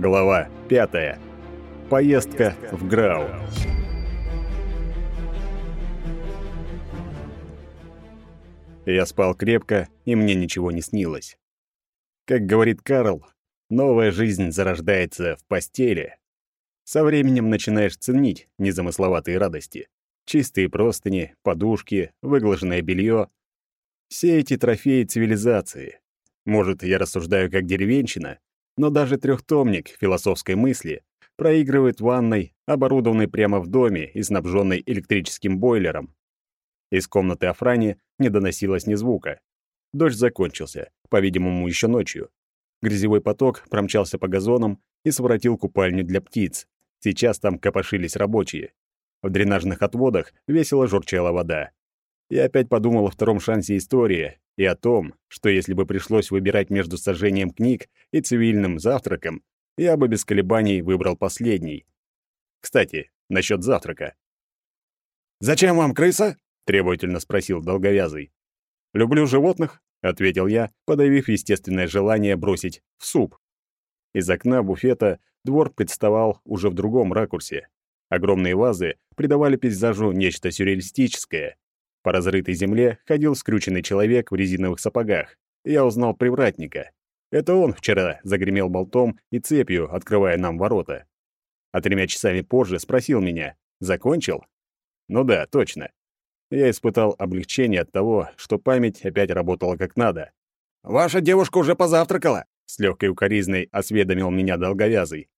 Глава 5. Поездка в Грау. Я спал крепко, и мне ничего не снилось. Как говорит Карл, новая жизнь зарождается в постели. Со временем начинаешь ценить незамысловатые радости. Чистые простыни, подушки, выглаженное белье. Все эти трофеи цивилизации. Может, я рассуждаю как деревенщина, но даже трехтомник философской мысли проигрывает ванной, оборудованной прямо в доме и снабженной электрическим бойлером. Из комнаты Афрани не доносилось ни звука. Дождь закончился, по-видимому, еще ночью. Грязевой поток промчался по газонам и своротил купальню для птиц. Сейчас там копошились рабочие. В дренажных отводах весело журчала вода. Я опять подумал о втором шансе истории и о том, что если бы пришлось выбирать между сожжением книг и цивильным завтраком, я бы без колебаний выбрал последний. Кстати, насчет завтрака. «Зачем вам крыса?» — требовательно спросил долговязый. «Люблю животных», — ответил я, подавив естественное желание бросить в суп. Из окна буфета двор представал уже в другом ракурсе. Огромные вазы придавали пейзажу нечто сюрреалистическое, по разрытой земле ходил скрюченный человек в резиновых сапогах. Я узнал привратника. Это он вчера загремел болтом и цепью, открывая нам ворота. А тремя часами позже спросил меня, закончил? Ну да, точно. Я испытал облегчение от того, что память опять работала как надо. «Ваша девушка уже позавтракала?» С легкой укоризной осведомил меня долговязый.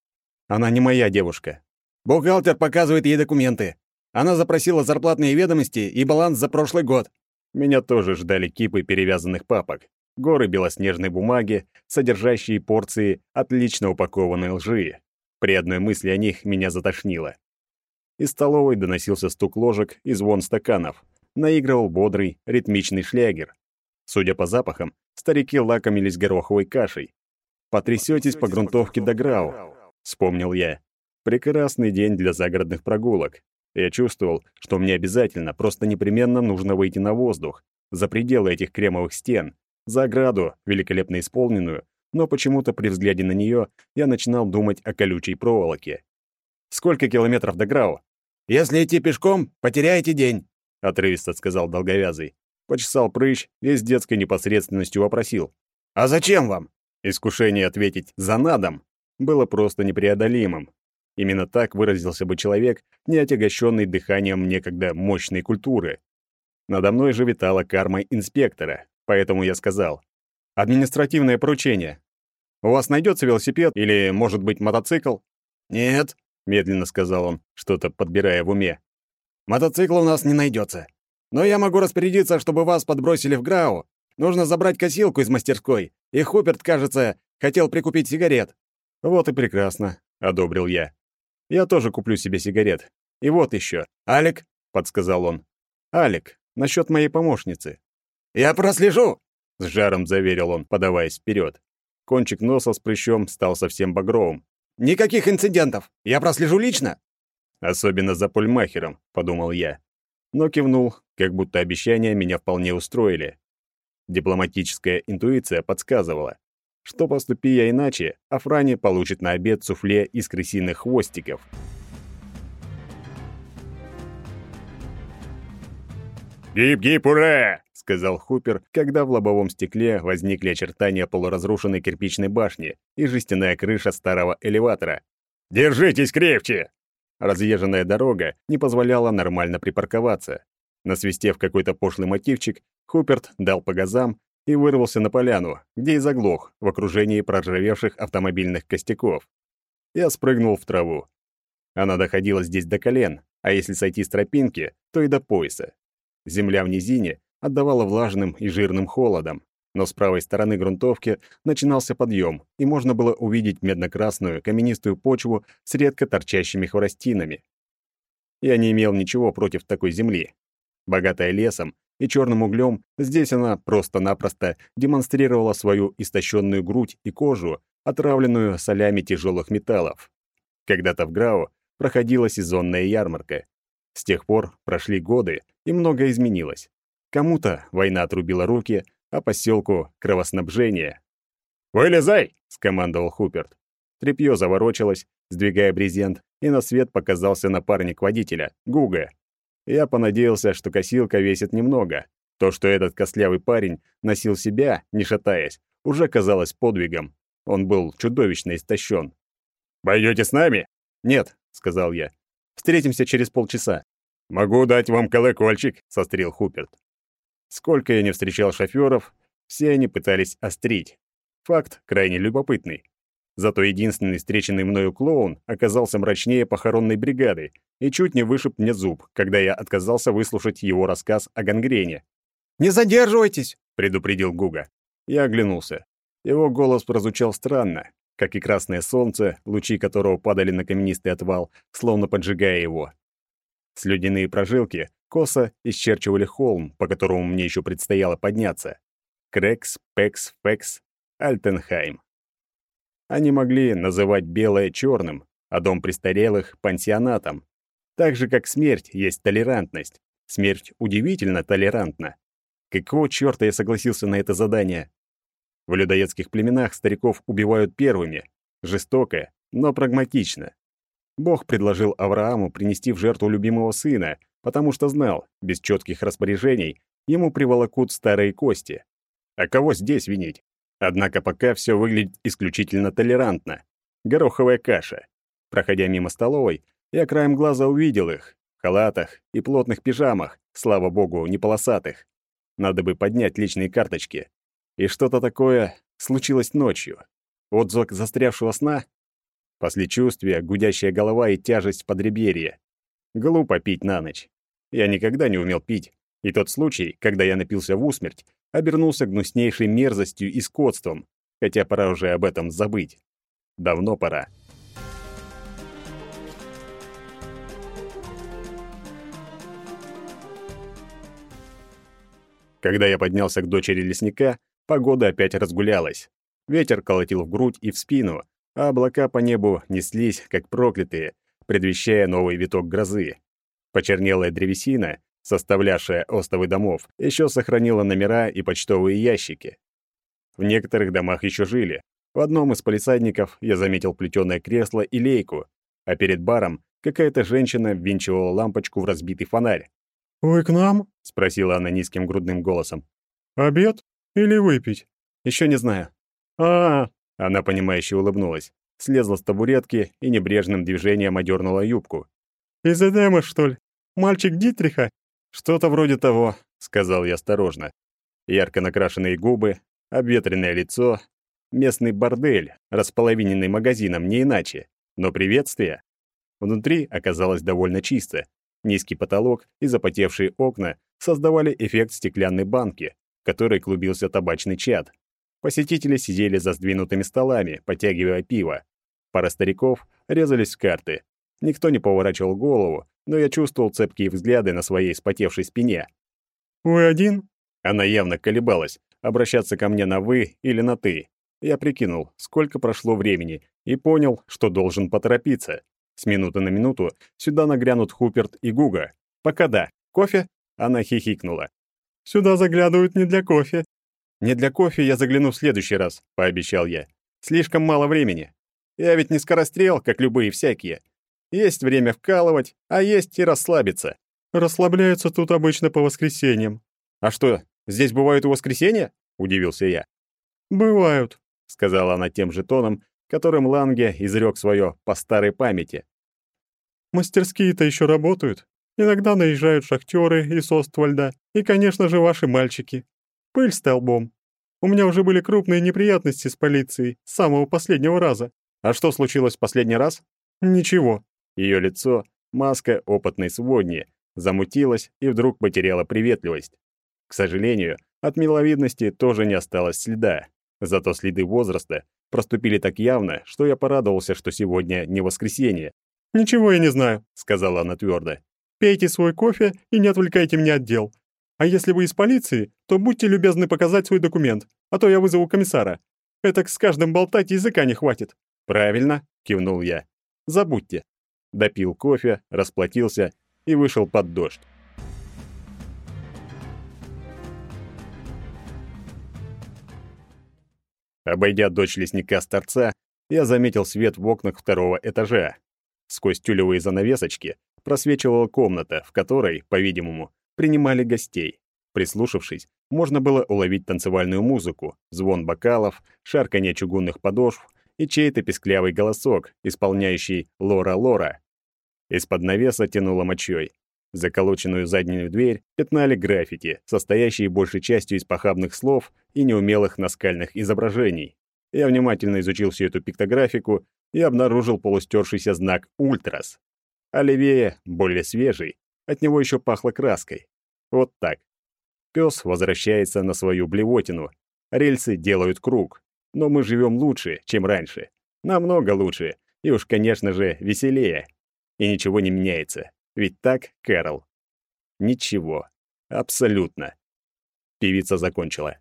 «Она не моя девушка». «Бухгалтер показывает ей документы. Она запросила зарплатные ведомости и баланс за прошлый год. Меня тоже ждали кипы перевязанных папок, горы белоснежной бумаги, содержащие порции отлично упакованной лжи. При одной мысли о них меня затошнило. Из столовой доносился стук ложек и звон стаканов. Наигрывал бодрый, ритмичный шлягер. Судя по запахам, старики лакомились гороховой кашей. «Потрясётесь по грунтовке до Грау», — вспомнил я. «Прекрасный день для загородных прогулок. Я чувствовал, что мне обязательно, просто непременно нужно выйти на воздух, за пределы этих кремовых стен, за ограду, великолепно исполненную, но почему-то при взгляде на нее я начинал думать о колючей проволоке. «Сколько километров до Грау?» «Если идти пешком, потеряете день», — отрывисто сказал долговязый. Почесал прыщ и с детской непосредственностью вопросил. «А зачем вам?» Искушение ответить «за надом» было просто непреодолимым. Именно так выразился бы человек, не отягощенный дыханием некогда мощной культуры. Надо мной же витала карма инспектора, поэтому я сказал. «Административное поручение. У вас найдется велосипед или, может быть, мотоцикл?» «Нет», — медленно сказал он, что-то подбирая в уме. «Мотоцикла у нас не найдется. Но я могу распорядиться, чтобы вас подбросили в Грау. Нужно забрать косилку из мастерской, и Хуперт, кажется, хотел прикупить сигарет». «Вот и прекрасно», — одобрил я. Я тоже куплю себе сигарет. И вот еще. Алик, подсказал он. Алик, насчет моей помощницы. Я прослежу, с жаром заверил он, подаваясь вперед. Кончик носа с прыщом стал совсем багровым. Никаких инцидентов. Я прослежу лично. Особенно за пульмахером, подумал я. Но кивнул, как будто обещания меня вполне устроили. Дипломатическая интуиция подсказывала. Что поступи я иначе, Афрани получит на обед суфле из крысиных хвостиков. «Гип-гип, ура!» — сказал Хупер, когда в лобовом стекле возникли очертания полуразрушенной кирпичной башни и жестяная крыша старого элеватора. «Держитесь крепче!» Разъезженная дорога не позволяла нормально припарковаться. Насвистев какой-то пошлый мотивчик, Хуперт дал по газам и вырвался на поляну, где и заглох в окружении проржавевших автомобильных костяков. Я спрыгнул в траву. Она доходила здесь до колен, а если сойти с тропинки, то и до пояса. Земля в низине отдавала влажным и жирным холодом, но с правой стороны грунтовки начинался подъем, и можно было увидеть медно-красную каменистую почву с редко торчащими хворостинами. Я не имел ничего против такой земли. Богатая лесом, и черным углем, здесь она просто-напросто демонстрировала свою истощенную грудь и кожу, отравленную солями тяжелых металлов. Когда-то в Грау проходила сезонная ярмарка. С тех пор прошли годы, и многое изменилось. Кому-то война отрубила руки, а поселку — кровоснабжение. «Вылезай!» — скомандовал Хуперт. Трепьё заворочилось, сдвигая брезент, и на свет показался напарник водителя, Гуга. Я понадеялся, что косилка весит немного. То, что этот костлявый парень носил себя, не шатаясь, уже казалось подвигом. Он был чудовищно истощен. «Пойдёте с нами?» «Нет», — сказал я. «Встретимся через полчаса». «Могу дать вам колокольчик», — сострил Хуперт. Сколько я не встречал шофёров, все они пытались острить. Факт крайне любопытный. Зато единственный встреченный мною клоун оказался мрачнее похоронной бригады и чуть не вышиб мне зуб, когда я отказался выслушать его рассказ о гангрене. «Не задерживайтесь!» — предупредил Гуга. Я оглянулся. Его голос прозвучал странно, как и красное солнце, лучи которого падали на каменистый отвал, словно поджигая его. Слюдяные прожилки косо исчерчивали холм, по которому мне еще предстояло подняться. Крекс, Пекс, Фекс, Альтенхайм. Они могли называть белое черным, а дом престарелых — пансионатом. Так же, как смерть есть толерантность. Смерть удивительно толерантна. Какого чёрта я согласился на это задание? В людоедских племенах стариков убивают первыми. Жестоко, но прагматично. Бог предложил Аврааму принести в жертву любимого сына, потому что знал, без четких распоряжений ему приволокут старые кости. А кого здесь винить? Однако пока все выглядит исключительно толерантно. Гороховая каша. Проходя мимо столовой, я краем глаза увидел их. В халатах и плотных пижамах, слава богу, не полосатых. Надо бы поднять личные карточки. И что-то такое случилось ночью. Отзвук застрявшего сна? Послечувствие, гудящая голова и тяжесть подреберья. Глупо пить на ночь. Я никогда не умел пить. И тот случай, когда я напился в усмерть, обернулся гнуснейшей мерзостью и скотством, хотя пора уже об этом забыть. Давно пора. Когда я поднялся к дочери лесника, погода опять разгулялась. Ветер колотил в грудь и в спину, а облака по небу неслись, как проклятые, предвещая новый виток грозы. Почернелая древесина, составлявшая остовы домов, еще сохранила номера и почтовые ящики. В некоторых домах еще жили. В одном из полисадников я заметил плетеное кресло и лейку, а перед баром какая-то женщина ввинчивала лампочку в разбитый фонарь. «Вы к нам?» — спросила она низким грудным голосом. «Обед или выпить?» «Еще не знаю». А, -а, а Она, понимающе улыбнулась, слезла с табуретки и небрежным движением одернула юбку. «Из Эдема, что ли? Мальчик Дитриха?» «Что-то вроде того», — сказал я осторожно. Ярко накрашенные губы, обветренное лицо, местный бордель, располовиненный магазином, не иначе. Но приветствие. Внутри оказалось довольно чисто. Низкий потолок и запотевшие окна создавали эффект стеклянной банки, в которой клубился табачный чад. Посетители сидели за сдвинутыми столами, потягивая пиво. Пара стариков резались в карты. Никто не поворачивал голову, но я чувствовал цепкие взгляды на своей спотевшей спине. «Вы один?» Она явно колебалась, обращаться ко мне на «вы» или на «ты». Я прикинул, сколько прошло времени, и понял, что должен поторопиться. С минуты на минуту сюда нагрянут Хуперт и Гуга. Пока да. Кофе? Она хихикнула. Сюда заглядывают не для кофе. Не для кофе я загляну в следующий раз, пообещал я. Слишком мало времени. Я ведь не скорострел, как любые всякие. Есть время вкалывать, а есть и расслабиться. Расслабляются тут обычно по воскресеньям. А что, здесь бывают и воскресенья? Удивился я. Бывают, сказала она тем же тоном, которым Ланге изрек свое по старой памяти. Мастерские-то еще работают. Иногда наезжают шахтеры из Оствальда и, конечно же, ваши мальчики. Пыль столбом. У меня уже были крупные неприятности с полицией с самого последнего раза. А что случилось в последний раз? Ничего. Ее лицо, маска опытной сводни, замутилась и вдруг потеряла приветливость. К сожалению, от миловидности тоже не осталось следа. Зато следы возраста проступили так явно, что я порадовался, что сегодня не воскресенье. «Ничего я не знаю», — сказала она твердо. «Пейте свой кофе и не отвлекайте меня от дел. А если вы из полиции, то будьте любезны показать свой документ, а то я вызову комиссара. Это с каждым болтать языка не хватит». «Правильно», — кивнул я. «Забудьте» допил кофе, расплатился и вышел под дождь. Обойдя дочь лесника с торца, я заметил свет в окнах второго этажа. Сквозь тюлевые занавесочки просвечивала комната, в которой, по-видимому, принимали гостей. Прислушавшись, можно было уловить танцевальную музыку, звон бокалов, шарканье чугунных подошв и чей-то песклявый голосок, исполняющий «Лора-Лора». Из-под навеса тянуло мочой. Заколоченную заднюю дверь пятнали граффити, состоящие большей частью из похабных слов и неумелых наскальных изображений. Я внимательно изучил всю эту пиктографику и обнаружил полустершийся знак «Ультрас». А левее, более свежий, от него еще пахло краской. Вот так. Пес возвращается на свою блевотину. Рельсы делают круг. Но мы живем лучше, чем раньше. Намного лучше. И уж, конечно же, веселее. И ничего не меняется. Ведь так, Кэрол? Ничего. Абсолютно. Певица закончила.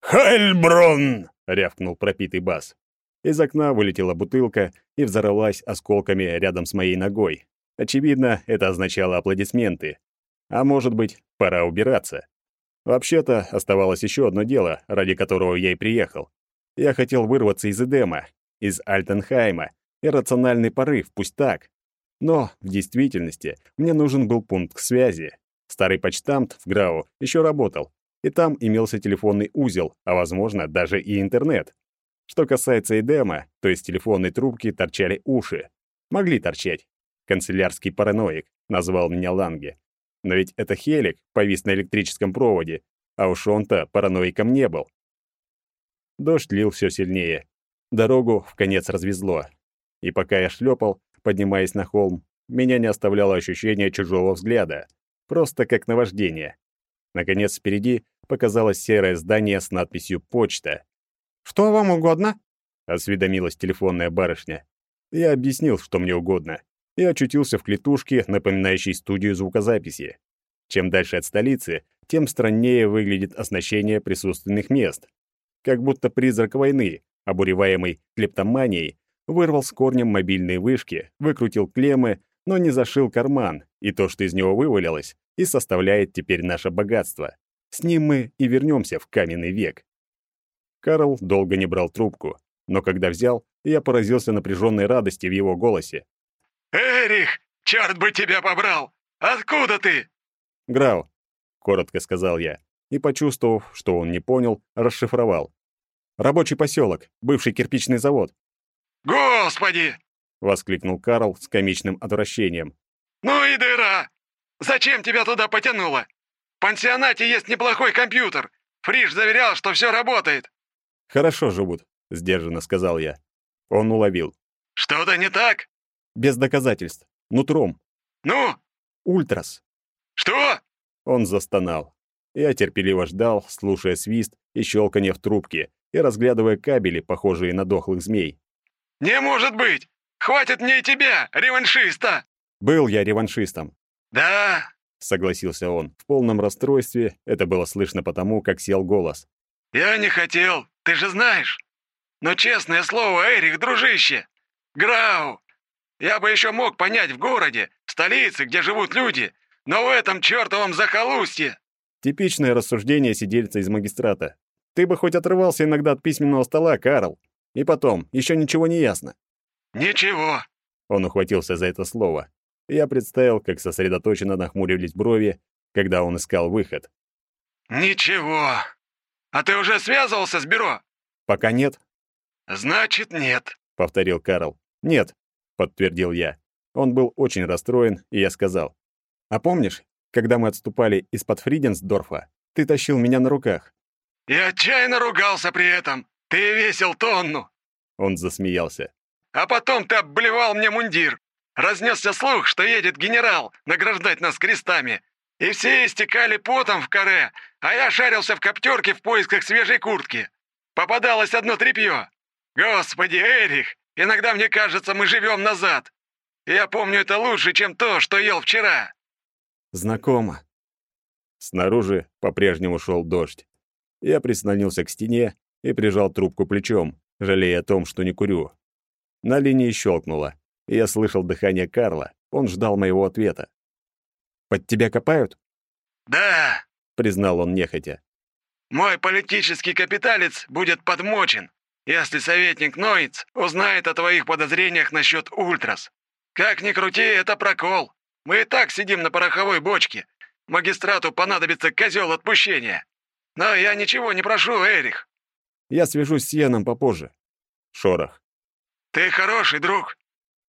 «Хайльброн!» — рявкнул пропитый бас. Из окна вылетела бутылка и взорвалась осколками рядом с моей ногой. Очевидно, это означало аплодисменты. А может быть, пора убираться. Вообще-то, оставалось еще одно дело, ради которого я и приехал. Я хотел вырваться из Эдема, из Альтенхайма, иррациональный порыв, пусть так. Но, в действительности, мне нужен был пункт связи. Старый почтамт в Грау еще работал, и там имелся телефонный узел, а, возможно, даже и интернет. Что касается Эдема, то из телефонной трубки торчали уши. Могли торчать. Канцелярский параноик, назвал меня Ланге. Но ведь это Хелик повис на электрическом проводе, а уж он-то параноиком не был. Дождь лил все сильнее. Дорогу в конец развезло. И пока я шлепал, поднимаясь на холм, меня не оставляло ощущение чужого взгляда. Просто как наваждение. Наконец, впереди показалось серое здание с надписью «Почта». «Что вам угодно?» — осведомилась телефонная барышня. Я объяснил, что мне угодно, и очутился в клетушке, напоминающей студию звукозаписи. Чем дальше от столицы, тем страннее выглядит оснащение присутственных мест. Как будто призрак войны, обуреваемый клептоманией, вырвал с корнем мобильные вышки, выкрутил клеммы, но не зашил карман, и то, что из него вывалилось, и составляет теперь наше богатство. С ним мы и вернемся в каменный век. Карл долго не брал трубку, но когда взял, я поразился напряженной радости в его голосе. «Эрих, черт бы тебя побрал! Откуда ты?» «Грау», — коротко сказал я, и, почувствовав, что он не понял, расшифровал. «Рабочий поселок, бывший кирпичный завод». «Господи!» — воскликнул Карл с комичным отвращением. «Ну и дыра! Зачем тебя туда потянуло? В пансионате есть неплохой компьютер. Фриш заверял, что все работает». «Хорошо живут», — сдержанно сказал я. Он уловил. «Что-то не так?» «Без доказательств. Нутром». «Ну?» «Ультрас». «Что?» Он застонал. Я терпеливо ждал, слушая свист и щелканье в трубке и разглядывая кабели, похожие на дохлых змей. «Не может быть! Хватит мне и тебя, реваншиста!» «Был я реваншистом». «Да», — согласился он. В полном расстройстве это было слышно потому, как сел голос. «Я не хотел, ты же знаешь. Но честное слово, Эрик, дружище, Грау, я бы еще мог понять в городе, в столице, где живут люди, но в этом чертовом захолустье...» Типичное рассуждение сидельца из магистрата. Ты бы хоть отрывался иногда от письменного стола, Карл. И потом, еще ничего не ясно. «Ничего», — он ухватился за это слово. Я представил, как сосредоточенно нахмурились брови, когда он искал выход. «Ничего. А ты уже связывался с бюро?» «Пока нет». «Значит, нет», — повторил Карл. «Нет», — подтвердил я. Он был очень расстроен, и я сказал. «А помнишь, когда мы отступали из-под Фриденсдорфа, ты тащил меня на руках?» «И отчаянно ругался при этом. Ты весил тонну!» Он засмеялся. «А потом ты обблевал мне мундир. Разнесся слух, что едет генерал награждать нас крестами. И все истекали потом в каре, а я шарился в коптерке в поисках свежей куртки. Попадалось одно тряпье. Господи, Эрих, иногда мне кажется, мы живем назад. Я помню это лучше, чем то, что ел вчера. Знакомо. Снаружи по-прежнему шел дождь. Я прислонился к стене и прижал трубку плечом, жалея о том, что не курю. На линии щелкнуло, и я слышал дыхание Карла. Он ждал моего ответа. «Под тебя копают?» «Да», — признал он нехотя. «Мой политический капиталец будет подмочен. если советник Ноиц узнает о твоих подозрениях насчет Ультрас. Как ни крути, это прокол. Мы и так сидим на пороховой бочке. Магистрату понадобится козел отпущения. Но я ничего не прошу, Эрих. Я свяжусь с Йеном попозже. Шорох. Ты хороший друг.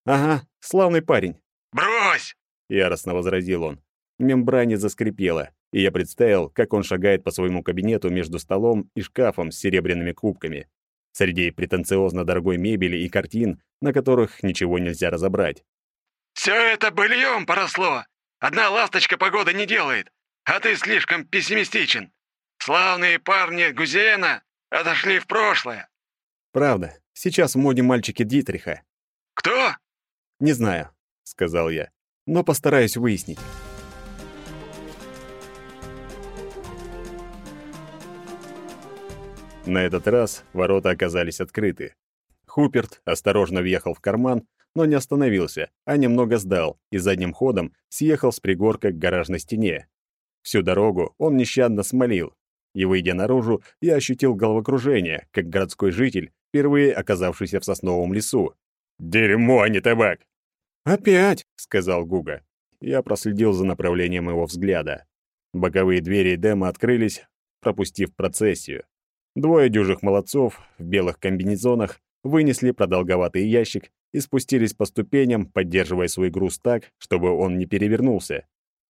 Ага, славный парень. Брось! Яростно возразил он. Мембране заскрипело, и я представил, как он шагает по своему кабинету между столом и шкафом с серебряными кубками, среди претенциозно дорогой мебели и картин, на которых ничего нельзя разобрать. «Все это быльем поросло. Одна ласточка погоды не делает, а ты слишком пессимистичен. Славные парни Гузена отошли в прошлое». «Правда. Сейчас в моде мальчики Дитриха». «Кто?» «Не знаю», — сказал я, — «но постараюсь выяснить». На этот раз ворота оказались открыты. Хуперт осторожно въехал в карман, но не остановился, а немного сдал и задним ходом съехал с пригорка к гаражной стене. Всю дорогу он нещадно смолил, и, выйдя наружу, я ощутил головокружение, как городской житель, впервые оказавшийся в сосновом лесу. «Дерьмо, а не табак!» «Опять!» — сказал Гуга. Я проследил за направлением его взгляда. Боковые двери Эдема открылись, пропустив процессию. Двое дюжих молодцов в белых комбинезонах вынесли продолговатый ящик и спустились по ступеням, поддерживая свой груз так, чтобы он не перевернулся.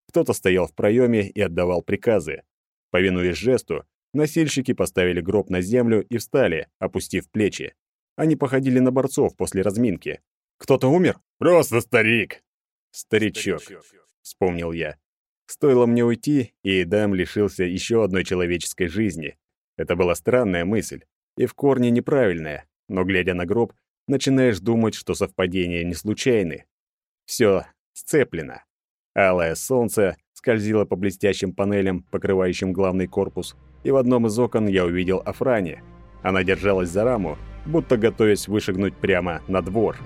Кто-то стоял в проеме и отдавал приказы. Повинуясь жесту, носильщики поставили гроб на землю и встали, опустив плечи. Они походили на борцов после разминки. «Кто-то умер?» «Просто старик!» «Старичок», — вспомнил я. Стоило мне уйти, и Эдам лишился еще одной человеческой жизни. Это была странная мысль, и в корне неправильная, но, глядя на гроб, начинаешь думать, что совпадения не случайны. Все сцеплено. Алое солнце скользило по блестящим панелям, покрывающим главный корпус, и в одном из окон я увидел Афрани. Она держалась за раму, будто готовясь вышагнуть прямо на двор.